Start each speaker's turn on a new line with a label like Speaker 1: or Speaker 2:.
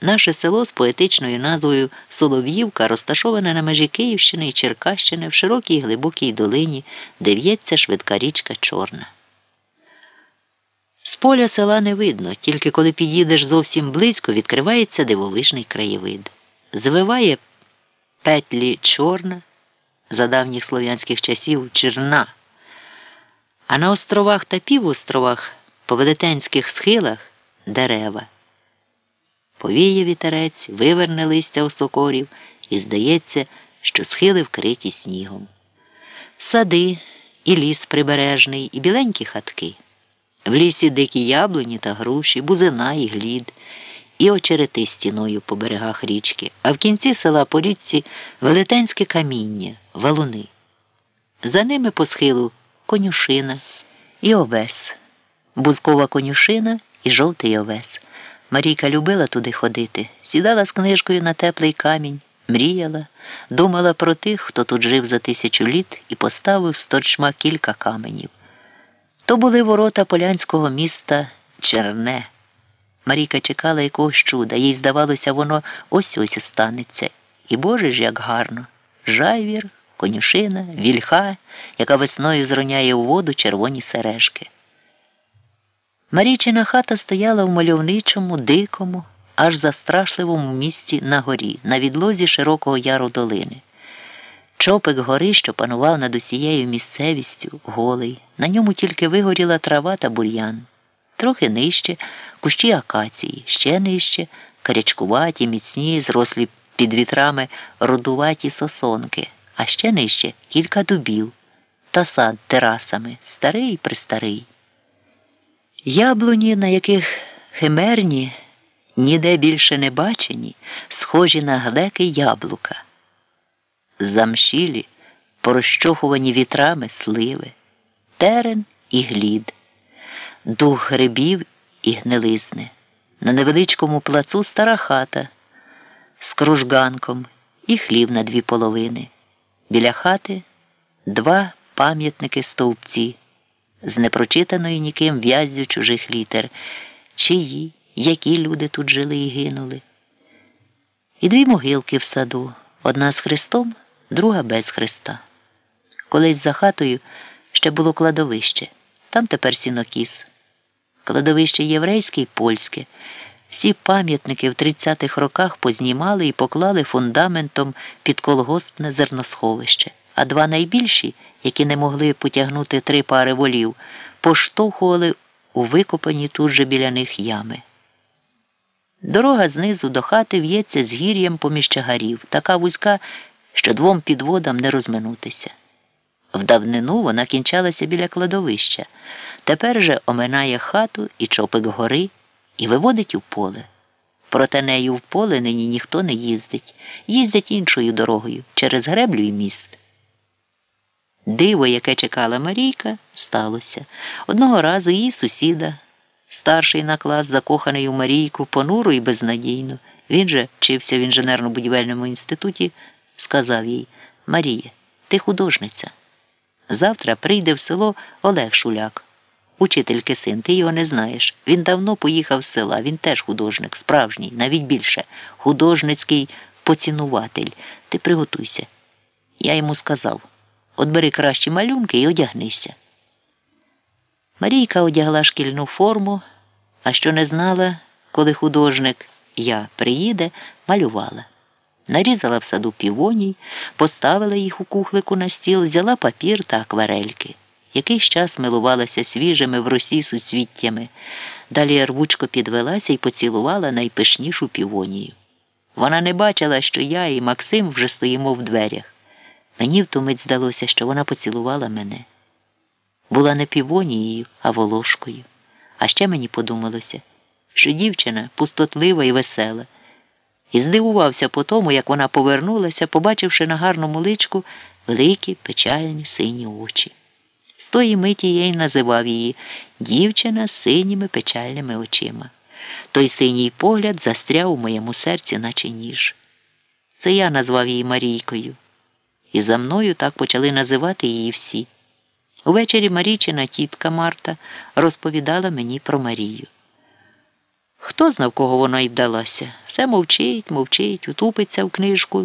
Speaker 1: Наше село з поетичною назвою Солов'ївка розташоване на межі Київщини і Черкащини в широкій глибокій долині, де в'ється швидка річка Чорна. З поля села не видно, тільки коли під'їдеш зовсім близько, відкривається дивовижний краєвид. Звиває петлі чорна за давніх слов'янських часів черна. А на островах та півостровах по велетенських схилах дерева. Повіє вітерець, виверне листя осокорів, і здається, що схили вкриті снігом. Сади, і ліс прибережний, і біленькі хатки. В лісі дикі яблуні та груші, бузина і глід, і очерети стіною по берегах річки, а в кінці села по річці велетенське каміння, валуни. За ними по схилу конюшина і овес, бузкова конюшина і жовтий овес. Марійка любила туди ходити, сідала з книжкою на теплий камінь, мріяла, думала про тих, хто тут жив за тисячу літ і поставив з торчма кілька каменів. То були ворота полянського міста Черне. Марійка чекала якогось чуда, їй здавалося, воно ось ось станеться. І Боже ж, як гарно. Жайвір, конюшина, вільха, яка весною зроняє у воду червоні сережки. Марійчина хата стояла в мальовничому, дикому, аж застрашливому місці на горі, на відлозі широкого яру долини. Чопик гори, що панував над усією місцевістю, голий, на ньому тільки вигоріла трава та бур'ян. Трохи нижче кущі акації, ще нижче карячкуваті, міцні, зрослі під вітрами рудуваті сосонки, а ще нижче кілька дубів та сад терасами, старий престарий. Яблуні, на яких химерні, ніде більше не бачені, схожі на глеки яблука. Замшілі, порозчохувані вітрами сливи, терен і глід, дух грибів і гнилизни. На невеличкому плацу стара хата з кружганком і хлів на дві половини. Біля хати два пам'ятники стовпці з непрочитаною ніким в'яззю чужих літер, чиї, які люди тут жили і гинули. І дві могилки в саду одна з Христом, друга без Христа. Колись за хатою ще було кладовище, там тепер сінокіс. Кладовище єврейське і польське. Всі пам'ятники в 30-х роках познімали і поклали фундаментом під колгоспне зерносховище, а два найбільші які не могли потягнути три пари волів, поштовхували у викопані тут же біля них ями. Дорога знизу до хати в'ється з гір'ям поміж чагарів, така вузька, що двом підводам не розминутися. В давнину вона кінчалася біля кладовища, тепер же оминає хату і чопик гори і виводить у поле. Проте нею в поле нині ніхто не їздить, їздять іншою дорогою через греблю і міст. Диво, яке чекала Марійка, сталося. Одного разу її сусіда, старший на клас, закоханий у Марійку, понуру і безнадійно, він же вчився в інженерно-будівельному інституті, сказав їй Марія, ти художниця. Завтра прийде в село Олег Шуляк. Учительки син, ти його не знаєш. Він давно поїхав з села, він теж художник, справжній, навіть більше, художницький поцінуватель. Ти приготуйся. Я йому сказав. От бери кращі малюнки і одягнися. Марійка одягла шкільну форму, а що не знала, коли художник я приїде, малювала. Нарізала в саду півоній, поставила їх у кухлику на стіл, взяла папір та акварельки. Якийсь час милувалася свіжими в росі суцвіттями. Далі рвучко підвелася і поцілувала найпишнішу півонію. Вона не бачила, що я і Максим вже стоїмо в дверях. Мені в ту мить здалося, що вона поцілувала мене. Була не півонією, а волошкою. А ще мені подумалося, що дівчина пустотлива і весела, і здивувався по тому, як вона повернулася, побачивши на гарному личку великі печальні сині очі. З тої миті я й називав її дівчина з синіми печальними очима. Той синій погляд застряв у моєму серці, наче ніж. Це я назвав її Марійкою і за мною так почали називати її всі. Увечері Марійчина тітка Марта розповідала мені про Марію. Хто знав, кого вона й вдалася? Все мовчить, мовчить, утупиться в книжку